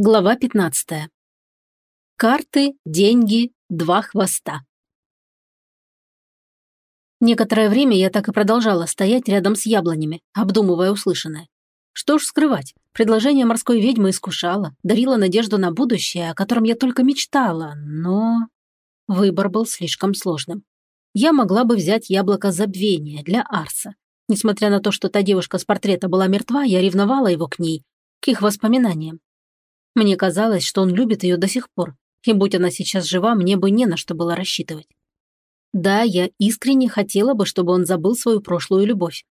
Глава 15. Карты, деньги, два хвоста. Некоторое время я так и продолжала стоять рядом с яблонями, обдумывая услышанное. Что ж скрывать, предложение морской ведьмы искушало, дарило надежду на будущее, о котором я только мечтала, но... Выбор был слишком сложным. Я могла бы взять яблоко забвения для Арса. Несмотря на то, что та девушка с портрета была мертва, я ревновала его к ней, к их воспоминаниям. Мне казалось, что он любит ее до сих пор, и будь она сейчас жива, мне бы не на что было рассчитывать. Да, я искренне хотела бы, чтобы он забыл свою прошлую любовь.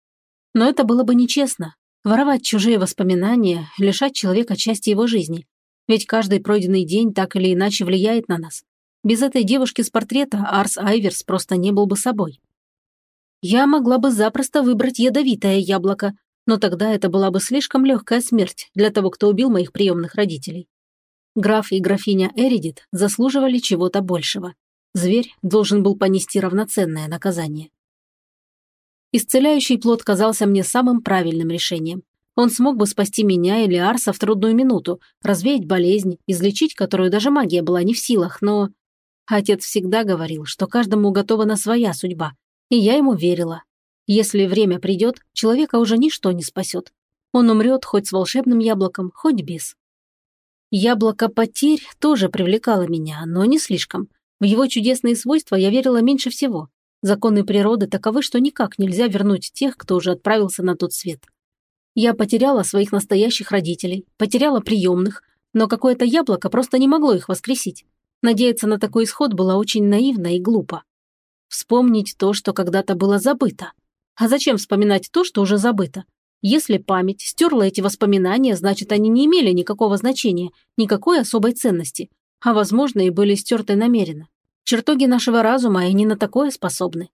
Но это было бы нечестно. Воровать чужие воспоминания, лишать человека части его жизни. Ведь каждый пройденный день так или иначе влияет на нас. Без этой девушки с портрета Арс Айверс просто не был бы собой. Я могла бы запросто выбрать ядовитое яблоко, но тогда это была бы слишком легкая смерть для того, кто убил моих приемных родителей. Граф и графиня Эридит заслуживали чего-то большего. Зверь должен был понести равноценное наказание. Исцеляющий плод казался мне самым правильным решением. Он смог бы спасти меня или Арса в трудную минуту, развеять болезнь, излечить которую даже магия была не в силах, но... Отец всегда говорил, что каждому уготована своя судьба, и я ему верила, если время придет, человека уже ничто не спасет. Он умрет хоть с волшебным яблоком, хоть без. Яблоко потерь тоже привлекало меня, но не слишком. В его чудесные свойства я верила меньше всего. Законы природы таковы, что никак нельзя вернуть тех, кто уже отправился на тот свет. Я потеряла своих настоящих родителей, потеряла приемных, но какое-то яблоко просто не могло их воскресить. Надеяться на такой исход было очень наивно и глупо. Вспомнить то, что когда-то было забыто – а зачем вспоминать то, что уже забыто? Если память стерла эти воспоминания, значит, они не имели никакого значения, никакой особой ценности, а, возможно, и были стерты намеренно. Чертоги нашего разума и не на такое способны.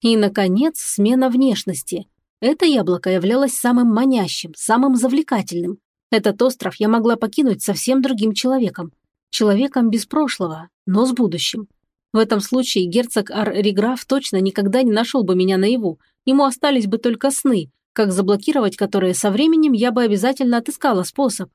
И, наконец, смена внешности. Это яблоко являлось самым манящим, самым завлекательным. Этот остров я могла покинуть совсем другим человеком. Человеком без прошлого, но с будущим. В этом случае герцог Ар-Риграф точно никогда не нашел бы меня наяву, ему остались бы только сны, как заблокировать которые со временем я бы обязательно отыскала способ.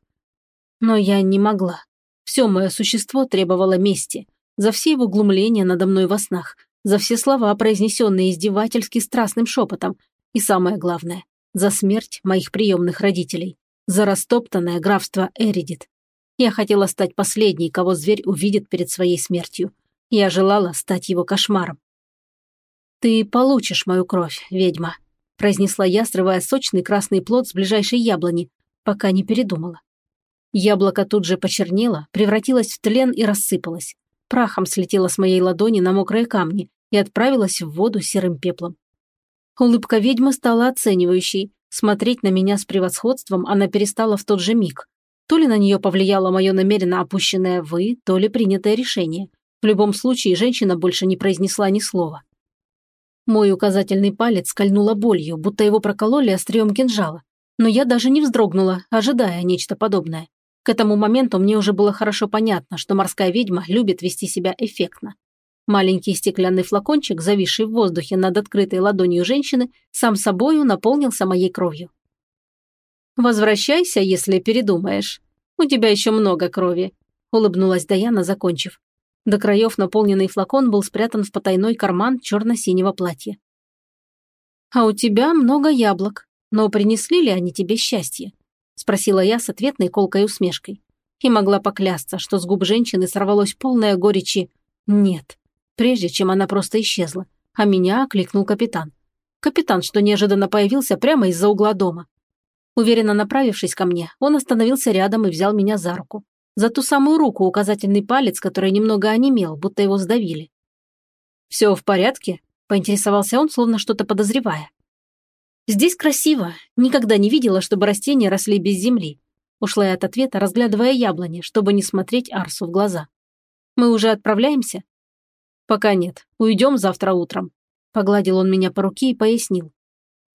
Но я не могла. Все мое существо требовало мести. За все его глумления надо мной во снах, за все слова, произнесенные издевательски страстным шепотом, и самое главное, за смерть моих приемных родителей, за растоптанное графство Эридит. Я хотела стать последней, кого зверь увидит перед своей смертью. Я желала стать его кошмаром. «Ты получишь мою кровь, ведьма», – произнесла я, срывая сочный красный плод с ближайшей яблони, пока не передумала. Яблоко тут же почернело, превратилось в тлен и рассыпалось. Прахом слетело с моей ладони на мокрые камни и отправилось в воду серым пеплом. Улыбка ведьмы стала оценивающей. Смотреть на меня с превосходством она перестала в тот же миг. То ли на нее повлияло мое намеренно опущенное «вы», то ли принятое решение – в любом случае, женщина больше не произнесла ни слова. Мой указательный палец скольнула болью, будто его прокололи острием кинжала. Но я даже не вздрогнула, ожидая нечто подобное. К этому моменту мне уже было хорошо понятно, что морская ведьма любит вести себя эффектно. Маленький стеклянный флакончик, зависший в воздухе над открытой ладонью женщины, сам собою наполнился моей кровью. «Возвращайся, если передумаешь. У тебя еще много крови», – улыбнулась Даяна, закончив. До краев наполненный флакон был спрятан в потайной карман черно-синего платья. «А у тебя много яблок, но принесли ли они тебе счастье?» – спросила я с ответной колкой усмешкой. И могла поклясться, что с губ женщины сорвалось полное горечи «нет», прежде чем она просто исчезла, а меня окликнул капитан. Капитан, что неожиданно появился прямо из-за угла дома. Уверенно направившись ко мне, он остановился рядом и взял меня за руку. За ту самую руку указательный палец, который немного онемел, будто его сдавили. «Все в порядке?» – поинтересовался он, словно что-то подозревая. «Здесь красиво. Никогда не видела, чтобы растения росли без земли». Ушла я от ответа, разглядывая яблони, чтобы не смотреть Арсу в глаза. «Мы уже отправляемся?» «Пока нет. Уйдем завтра утром». Погладил он меня по руке и пояснил.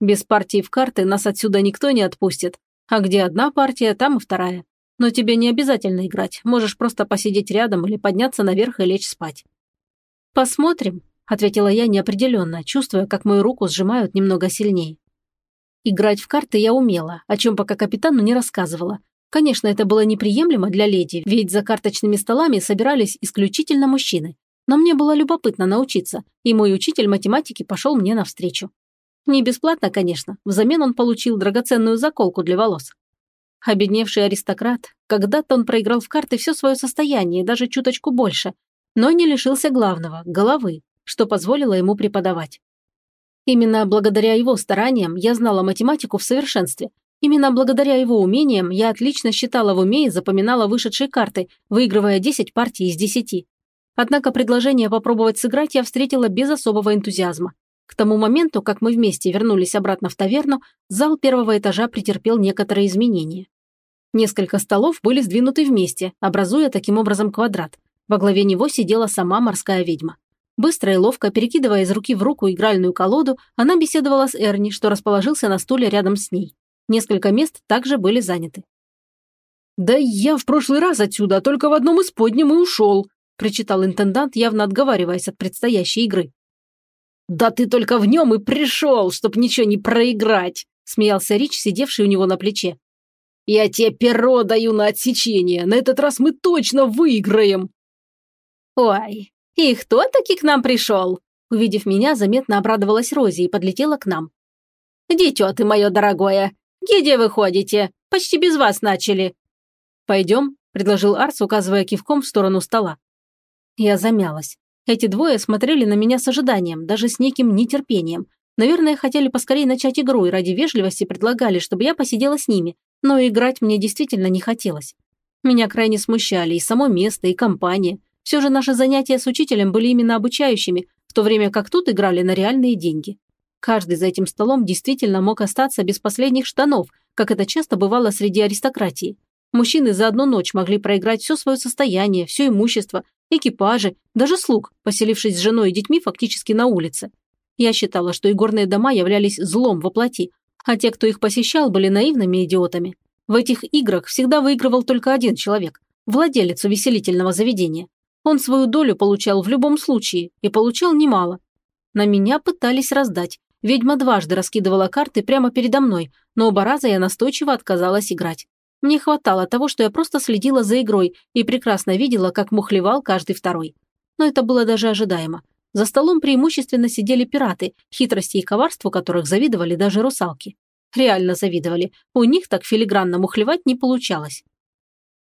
«Без партии в карты нас отсюда никто не отпустит. А где одна партия, там и вторая. Но тебе не обязательно играть, можешь просто посидеть рядом или подняться наверх и лечь спать». «Посмотрим», – ответила я неопределенно, чувствуя, как мою руку сжимают немного сильнее. Играть в карты я умела, о чем пока капитану не рассказывала, Конечно, это было неприемлемо для леди, ведь за карточными столами собирались исключительно мужчины. Но мне было любопытно научиться, и мой учитель математики пошел мне навстречу. Не бесплатно, конечно, взамен он получил драгоценную заколку для волос. Обедневший аристократ, когда-то он проиграл в карты все свое состояние, даже чуточку больше, но не лишился главного – головы, что позволило ему преподавать. Именно благодаря его стараниям я знала математику в совершенстве Именно благодаря его умениям я отлично считала в уме и запоминала вышедшие карты, выигрывая 10 партий из 10. Однако предложение попробовать сыграть я встретила без особого энтузиазма. К тому моменту, как мы вместе вернулись обратно в таверну, зал первого этажа претерпел некоторые изменения. Несколько столов были сдвинуты вместе, образуя таким образом квадрат. Во главе него сидела сама морская ведьма. Быстро и ловко, перекидывая из руки в руку игральную колоду, она беседовала с Эрни, что расположился на стуле рядом с ней. Несколько мест также были заняты. «Да я в прошлый раз отсюда только в одном из подням и ушел», причитал интендант, явно отговариваясь от предстоящей игры. «Да ты только в нем и пришел, чтоб ничего не проиграть», смеялся Рич, сидевший у него на плече. «Я тебе перо даю на отсечение, на этот раз мы точно выиграем!» «Ой, и кто таки к нам пришел?» Увидев меня, заметно обрадовалась Рози и подлетела к нам. «Дитё ты мое дорогое, где вы ходите? Почти без вас начали». «Пойдем», – предложил Арс, указывая кивком в сторону стола. Я замялась. Эти двое смотрели на меня с ожиданием, даже с неким нетерпением. Наверное, хотели поскорее начать игру и ради вежливости предлагали, чтобы я посидела с ними, но играть мне действительно не хотелось. Меня крайне смущали и само место, и компания. Все же наши занятия с учителем были именно обучающими, в то время как тут играли на реальные деньги. Каждый за этим столом действительно мог остаться без последних штанов, как это часто бывало среди аристократии. Мужчины за одну ночь могли проиграть все свое состояние, все имущество, экипажи, даже слуг, поселившись с женой и детьми фактически на улице. Я считала, что игорные дома являлись злом во плоти, а те, кто их посещал, были наивными идиотами. В этих играх всегда выигрывал только один человек – владелец увеселительного заведения. Он свою долю получал в любом случае и получал немало. На меня пытались раздать, Ведьма дважды раскидывала карты прямо передо мной, но оба раза я настойчиво отказалась играть. Мне хватало того, что я просто следила за игрой и прекрасно видела, как мухлевал каждый второй. Но это было даже ожидаемо. За столом преимущественно сидели пираты, хитрости и коварству которых завидовали даже русалки. Реально завидовали. У них так филигранно мухлевать не получалось.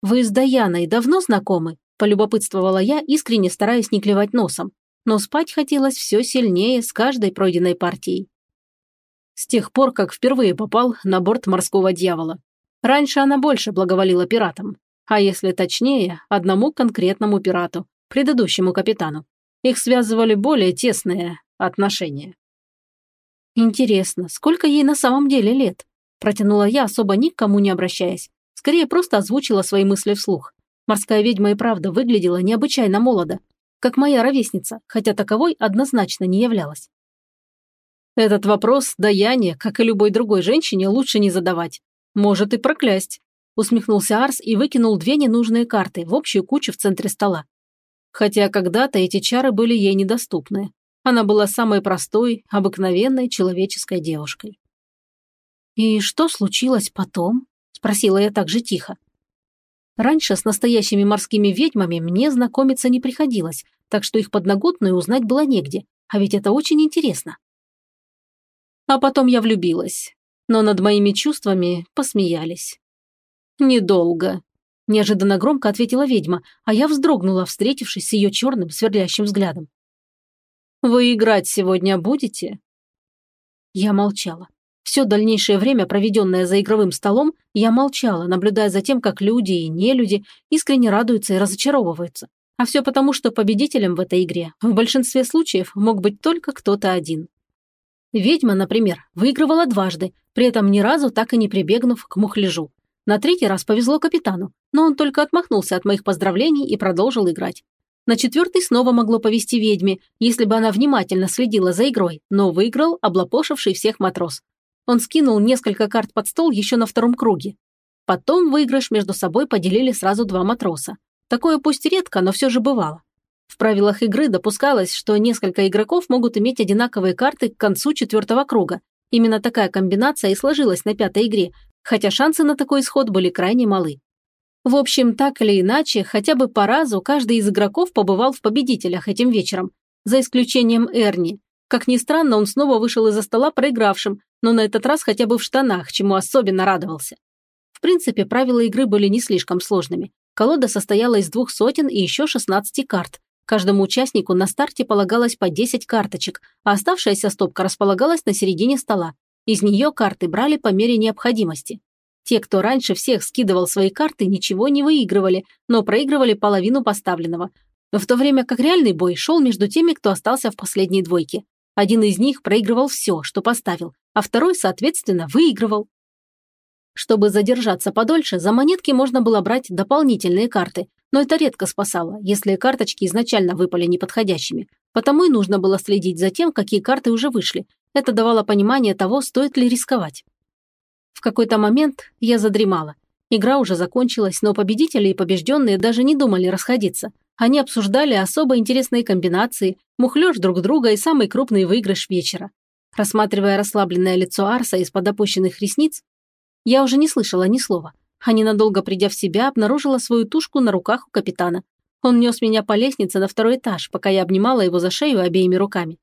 «Вы с Даяной давно знакомы?» – полюбопытствовала я, искренне стараясь не клевать носом но спать хотелось все сильнее с каждой пройденной партией. С тех пор, как впервые попал на борт морского дьявола. Раньше она больше благоволила пиратам, а если точнее, одному конкретному пирату, предыдущему капитану. Их связывали более тесные отношения. «Интересно, сколько ей на самом деле лет?» Протянула я, особо никому не обращаясь. Скорее, просто озвучила свои мысли вслух. Морская ведьма и правда выглядела необычайно молодо, как моя ровесница, хотя таковой однозначно не являлась. Этот вопрос Даяне, как и любой другой женщине, лучше не задавать. Может и проклясть. Усмехнулся Арс и выкинул две ненужные карты в общую кучу в центре стола. Хотя когда-то эти чары были ей недоступны. Она была самой простой, обыкновенной человеческой девушкой. «И что случилось потом?» – спросила я так же тихо. Раньше с настоящими морскими ведьмами мне знакомиться не приходилось, так что их подноготную узнать было негде, а ведь это очень интересно. А потом я влюбилась, но над моими чувствами посмеялись. «Недолго», – неожиданно громко ответила ведьма, а я вздрогнула, встретившись с ее черным сверлящим взглядом. «Вы играть сегодня будете?» Я молчала. Все дальнейшее время, проведенное за игровым столом, я молчала, наблюдая за тем, как люди и нелюди искренне радуются и разочаровываются. А все потому, что победителем в этой игре в большинстве случаев мог быть только кто-то один. Ведьма, например, выигрывала дважды, при этом ни разу так и не прибегнув к мухляжу. На третий раз повезло капитану, но он только отмахнулся от моих поздравлений и продолжил играть. На четвертый снова могло повести ведьме, если бы она внимательно следила за игрой, но выиграл облапошивший всех матрос. Он скинул несколько карт под стол еще на втором круге. Потом выигрыш между собой поделили сразу два матроса. Такое пусть редко, но все же бывало. Правилах игры допускалось, что несколько игроков могут иметь одинаковые карты к концу четвертого круга. Именно такая комбинация и сложилась на пятой игре, хотя шансы на такой исход были крайне малы. В общем, так или иначе, хотя бы по разу каждый из игроков побывал в победителях этим вечером, за исключением Эрни. Как ни странно, он снова вышел из-за стола проигравшим, но на этот раз хотя бы в штанах, чему особенно радовался. В принципе, правила игры были не слишком сложными. Колода состояла из двух сотен и еще 16 карт. Каждому участнику на старте полагалось по 10 карточек, а оставшаяся стопка располагалась на середине стола. Из нее карты брали по мере необходимости. Те, кто раньше всех скидывал свои карты, ничего не выигрывали, но проигрывали половину поставленного. В то время как реальный бой шел между теми, кто остался в последней двойке. Один из них проигрывал все, что поставил, а второй, соответственно, выигрывал. Чтобы задержаться подольше, за монетки можно было брать дополнительные карты, но это редко спасало, если карточки изначально выпали неподходящими. Потому и нужно было следить за тем, какие карты уже вышли. Это давало понимание того, стоит ли рисковать. В какой-то момент я задремала. Игра уже закончилась, но победители и побежденные даже не думали расходиться. Они обсуждали особо интересные комбинации, мухлёж друг друга и самый крупный выигрыш вечера. Рассматривая расслабленное лицо Арса из-под опущенных ресниц, я уже не слышала ни слова, а ненадолго придя в себя, обнаружила свою тушку на руках у капитана. Он нес меня по лестнице на второй этаж, пока я обнимала его за шею обеими руками.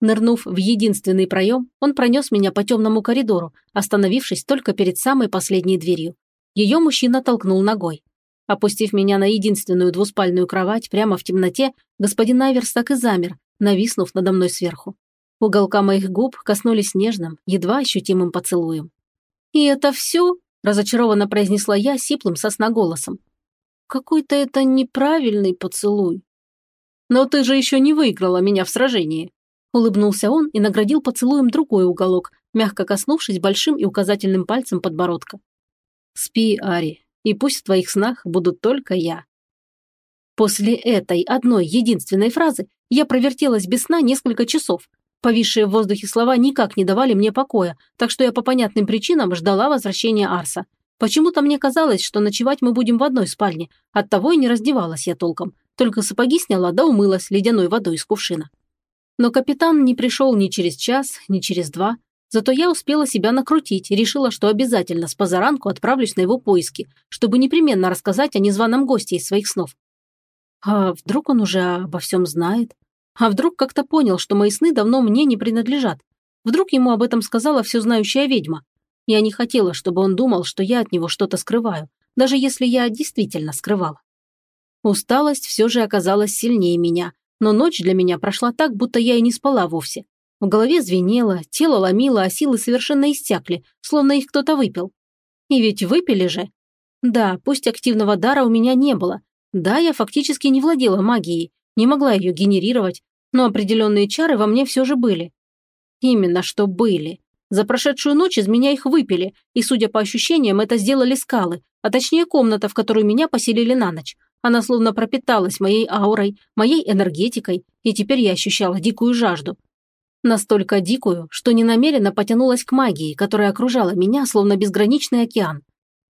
Нырнув в единственный проем, он пронес меня по темному коридору, остановившись только перед самой последней дверью. Ее мужчина толкнул ногой. Опустив меня на единственную двуспальную кровать прямо в темноте, господин Айверс так и замер, нависнув надо мной сверху. Уголка моих губ коснулись нежным, едва ощутимым поцелуем. «И это все?» – разочарованно произнесла я сиплым сосноголосом. «Какой-то это неправильный поцелуй». «Но ты же еще не выиграла меня в сражении», Улыбнулся он и наградил поцелуем другой уголок, мягко коснувшись большим и указательным пальцем подбородка. «Спи, Ари, и пусть в твоих снах будут только я». После этой одной единственной фразы я провертелась без сна несколько часов. Повисшие в воздухе слова никак не давали мне покоя, так что я по понятным причинам ждала возвращения Арса. Почему-то мне казалось, что ночевать мы будем в одной спальне, оттого и не раздевалась я толком, только сапоги сняла да умылась ледяной водой из кувшина. Но капитан не пришел ни через час, ни через два. Зато я успела себя накрутить и решила, что обязательно с позаранку отправлюсь на его поиски, чтобы непременно рассказать о незваном госте из своих снов. А вдруг он уже обо всем знает? А вдруг как-то понял, что мои сны давно мне не принадлежат? Вдруг ему об этом сказала все знающая ведьма? Я не хотела, чтобы он думал, что я от него что-то скрываю, даже если я действительно скрывала. Усталость все же оказалась сильнее меня, но ночь для меня прошла так, будто я и не спала вовсе. В голове звенело, тело ломило, а силы совершенно истякли, словно их кто-то выпил. И ведь выпили же. Да, пусть активного дара у меня не было. Да, я фактически не владела магией, не могла ее генерировать, но определенные чары во мне все же были. Именно что были. За прошедшую ночь из меня их выпили, и, судя по ощущениям, это сделали скалы, а точнее комната, в которую меня поселили на ночь. Она словно пропиталась моей аурой, моей энергетикой, и теперь я ощущала дикую жажду. Настолько дикую, что ненамеренно потянулась к магии, которая окружала меня, словно безграничный океан.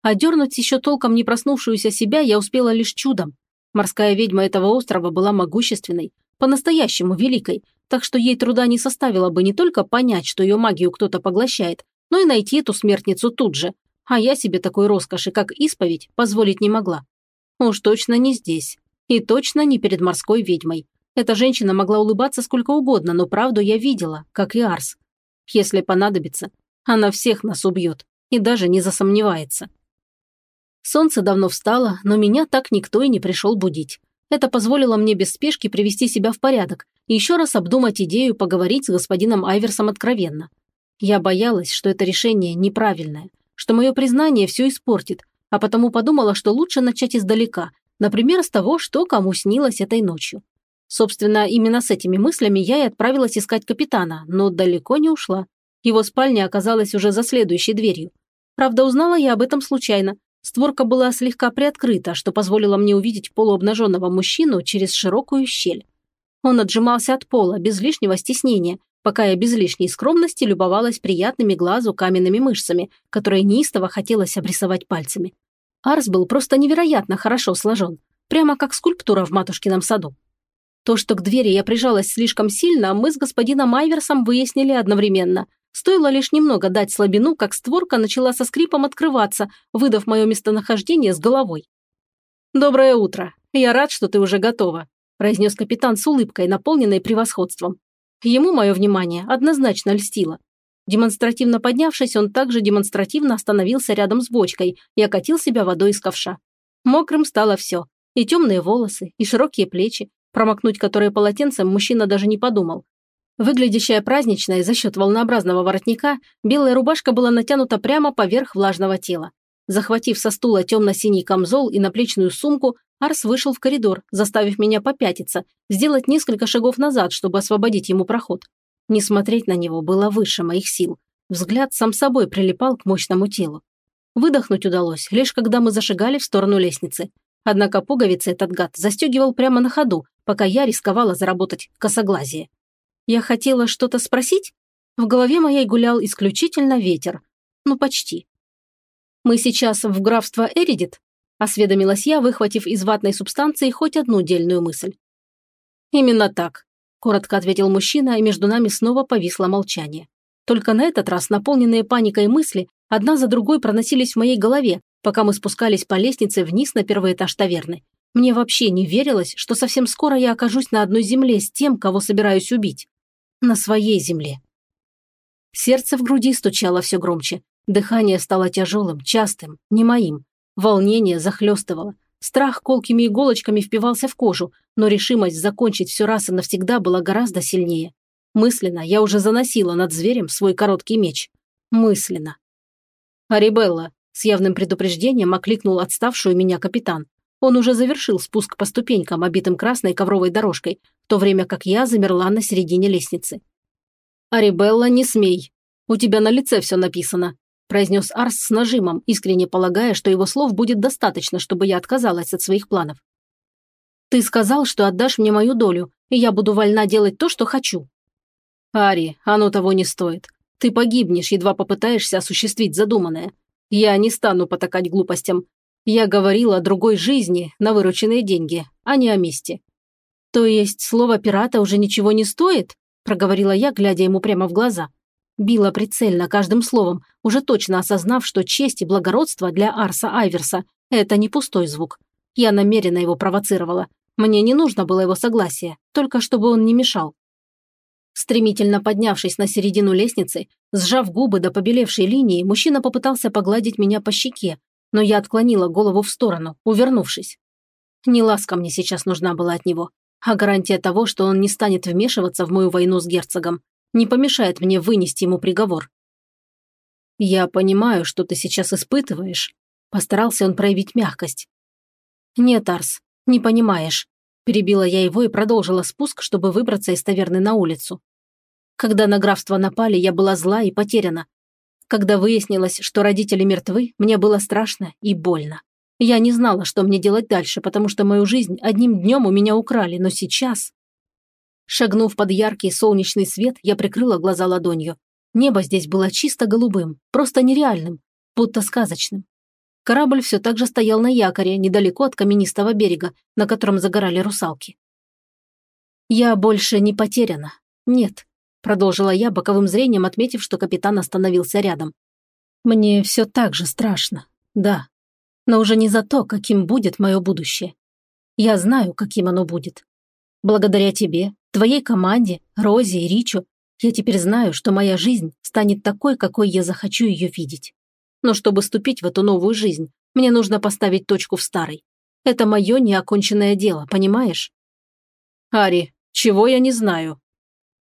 А дернуть еще толком не проснувшуюся себя я успела лишь чудом. Морская ведьма этого острова была могущественной, по-настоящему великой, так что ей труда не составило бы не только понять, что ее магию кто-то поглощает, но и найти эту смертницу тут же. А я себе такой роскоши, как исповедь, позволить не могла. Уж точно не здесь. И точно не перед морской ведьмой. Эта женщина могла улыбаться сколько угодно, но правду я видела, как и Арс. Если понадобится, она всех нас убьет и даже не засомневается. Солнце давно встало, но меня так никто и не пришел будить. Это позволило мне без спешки привести себя в порядок и еще раз обдумать идею поговорить с господином Айверсом откровенно. Я боялась, что это решение неправильное, что мое признание все испортит, а потому подумала, что лучше начать издалека, например, с того, что кому снилось этой ночью. Собственно, именно с этими мыслями я и отправилась искать капитана, но далеко не ушла. Его спальня оказалась уже за следующей дверью. Правда, узнала я об этом случайно. Створка была слегка приоткрыта, что позволило мне увидеть полуобнаженного мужчину через широкую щель. Он отжимался от пола, без лишнего стеснения, пока я без лишней скромности любовалась приятными глазу каменными мышцами, которые неистово хотелось обрисовать пальцами. Арс был просто невероятно хорошо сложен, прямо как скульптура в матушкином саду. То, что к двери я прижалась слишком сильно, мы с господином Айверсом выяснили одновременно. Стоило лишь немного дать слабину, как створка начала со скрипом открываться, выдав мое местонахождение с головой. «Доброе утро. Я рад, что ты уже готова», – произнес капитан с улыбкой, наполненной превосходством. Ему мое внимание однозначно льстило. Демонстративно поднявшись, он также демонстративно остановился рядом с бочкой и окатил себя водой из ковша. Мокрым стало все. И темные волосы, и широкие плечи, промокнуть которые полотенцем мужчина даже не подумал. Выглядящая праздничная за счет волнообразного воротника, белая рубашка была натянута прямо поверх влажного тела. Захватив со стула темно-синий камзол и наплечную сумку, Арс вышел в коридор, заставив меня попятиться, сделать несколько шагов назад, чтобы освободить ему проход. Не смотреть на него было выше моих сил. Взгляд сам собой прилипал к мощному телу. Выдохнуть удалось, лишь когда мы зашагали в сторону лестницы. Однако пуговицы этот гад застегивал прямо на ходу, пока я рисковала заработать косоглазие. Я хотела что-то спросить? В голове моей гулял исключительно ветер. Ну, почти. «Мы сейчас в графство Эридит?» – осведомилась я, выхватив из ватной субстанции хоть одну дельную мысль. «Именно так», – коротко ответил мужчина, и между нами снова повисло молчание. Только на этот раз наполненные паникой мысли одна за другой проносились в моей голове, пока мы спускались по лестнице вниз на первый этаж таверны. Мне вообще не верилось, что совсем скоро я окажусь на одной земле с тем, кого собираюсь убить. На своей земле. Сердце в груди стучало все громче. Дыхание стало тяжелым, частым, не моим. Волнение захлестывало. Страх колкими иголочками впивался в кожу, но решимость закончить все раз и навсегда была гораздо сильнее. Мысленно я уже заносила над зверем свой короткий меч. Мысленно. «Арибелла», – с явным предупреждением окликнул отставшую меня капитан. Он уже завершил спуск по ступенькам, обитым красной ковровой дорожкой, в то время как я замерла на середине лестницы. «Арибелла, не смей. У тебя на лице все написано», произнес Арс с нажимом, искренне полагая, что его слов будет достаточно, чтобы я отказалась от своих планов. «Ты сказал, что отдашь мне мою долю, и я буду вольна делать то, что хочу». «Ари, оно того не стоит. Ты погибнешь, едва попытаешься осуществить задуманное. Я не стану потакать глупостям. Я говорил о другой жизни на вырученные деньги, а не о мести». «То есть слово пирата уже ничего не стоит?» проговорила я, глядя ему прямо в глаза. Била прицельно каждым словом, уже точно осознав, что честь и благородство для Арса Айверса – это не пустой звук. Я намеренно его провоцировала. Мне не нужно было его согласия, только чтобы он не мешал. Стремительно поднявшись на середину лестницы, сжав губы до побелевшей линии, мужчина попытался погладить меня по щеке, но я отклонила голову в сторону, увернувшись. Не ласка мне сейчас нужна была от него, а гарантия того, что он не станет вмешиваться в мою войну с герцогом не помешает мне вынести ему приговор. «Я понимаю, что ты сейчас испытываешь», – постарался он проявить мягкость. «Нет, Арс, не понимаешь», – перебила я его и продолжила спуск, чтобы выбраться из таверны на улицу. Когда на графство напали, я была зла и потеряна. Когда выяснилось, что родители мертвы, мне было страшно и больно. Я не знала, что мне делать дальше, потому что мою жизнь одним днем у меня украли, но сейчас... Шагнув под яркий солнечный свет, я прикрыла глаза ладонью. Небо здесь было чисто голубым, просто нереальным, будто сказочным. Корабль все так же стоял на якоре, недалеко от каменистого берега, на котором загорали русалки. «Я больше не потеряна. Нет», – продолжила я, боковым зрением отметив, что капитан остановился рядом. «Мне все так же страшно, да. Но уже не за то, каким будет мое будущее. Я знаю, каким оно будет. Благодаря тебе, твоей команде, Розе и Ричу, я теперь знаю, что моя жизнь станет такой, какой я захочу ее видеть. Но чтобы ступить в эту новую жизнь, мне нужно поставить точку в старой. Это мое неоконченное дело, понимаешь? Ари, чего я не знаю?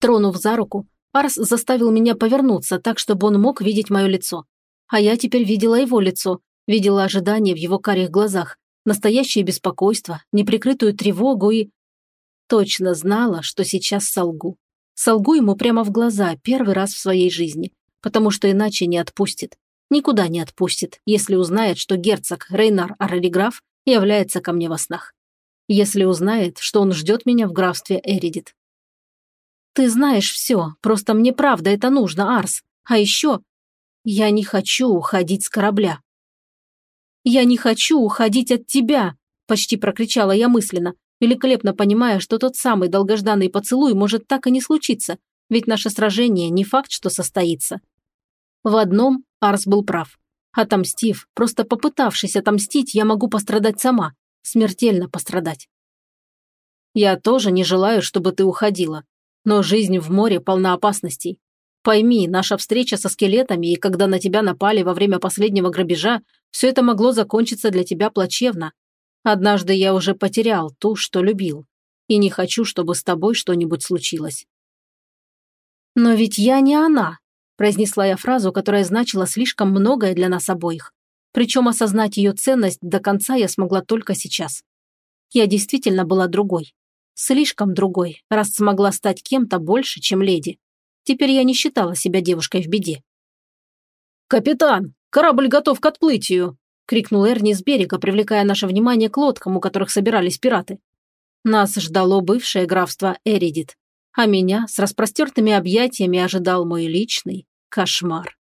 Тронув за руку, Арс заставил меня повернуться так, чтобы он мог видеть мое лицо. А я теперь видела его лицо, видела ожидание в его карих глазах, настоящее беспокойство, неприкрытую тревогу и Точно знала, что сейчас солгу. Солгу ему прямо в глаза первый раз в своей жизни, потому что иначе не отпустит. Никуда не отпустит, если узнает, что герцог Рейнар Арариграф является ко мне во снах. Если узнает, что он ждет меня в графстве Эридит. Ты знаешь все, просто мне правда это нужно, Арс. А еще я не хочу уходить с корабля. Я не хочу уходить от тебя, почти прокричала я мысленно, великолепно понимая, что тот самый долгожданный поцелуй может так и не случиться, Ведь наше сражение не факт, что состоится. В одном Арс был прав. Отомстив, просто попытавшись отомстить, я могу пострадать сама. Смертельно пострадать. Я тоже не желаю, чтобы ты уходила. Но жизнь в море полна опасностей. Пойми, наша встреча со скелетами и когда на тебя напали во время последнего грабежа, все это могло закончиться для тебя плачевно. Однажды я уже потерял ту, что любил. И не хочу, чтобы с тобой что-нибудь случилось. Но ведь я не она, произнесла я фразу, которая значила слишком многое для нас обоих. Причем осознать ее ценность до конца я смогла только сейчас. Я действительно была другой. Слишком другой, раз смогла стать кем-то больше, чем леди. Теперь я не считала себя девушкой в беде. «Капитан, корабль готов к отплытию!» – крикнул Эрни с берега, привлекая наше внимание к лодкам, у которых собирались пираты. Нас ждало бывшее графство Эридит, а меня с распростертыми объятиями ожидал мой личный кошмар.